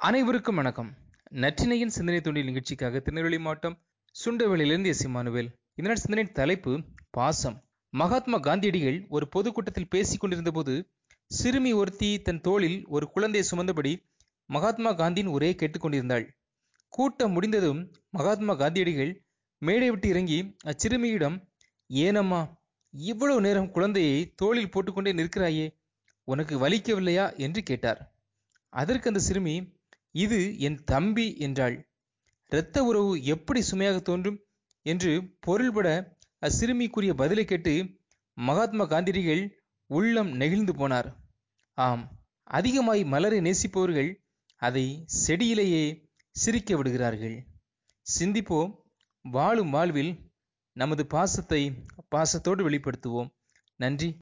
அனைவருக்கும் வணக்கம். நற்றினையின் சிந்தனை தொண்டில் நிகழ்ச்சிக்காக திருநெல்வேலி மாவட்டம் சுண்டவெளியிலிருந்து எஸ். இமானுவேல். சிந்தனை தலைப்பு பாசம். மகாத்மா காந்தியடிகள் ஒரு பொதுக்கூட்டத்தில் பேசிக் கொண்டிருந்த போது சிறுமி ஒருத்தி தன் தோளில் ஒரு குழந்தையை சுமந்தபடி மகாத்மா காந்தியின் உரையை கேட்டுக்கொண்டிருந்தாள் கூட்டம் முடிந்ததும் மகாத்மா காந்தியடிகள் மேடை விட்டு இறங்கி அச்சிறுமியிடம் ஏனம்மா இவ்வளவு நேரம் குழந்தையை தோளில் போட்டுக்கொண்டே நிற்கிறாயே உனக்கு வலிக்கவில்லையா? என்று கேட்டார். அதற்கு அந்த சிறுமி இது என் தம்பி என்றாள். இரத்த உறவு எப்படி சுமையாக தோன்றும்? என்று பொருள்பட அச்சிறுமி கூறிய பதிலை கேட்டு மகாத்மா காந்திரிகள் உள்ளம் நெகிழ்ந்து போனார். ஆம் அதிகமாய் மலரை நேசிப்பவர்கள் அதை செடியிலேயே சிரிக்க விடுகிறார்கள். சிந்திப்போம் வாழும் வாழ்வில் நமது பாசத்தை பாசத்தோடு வெளிப்படுத்துவோம். நன்றி.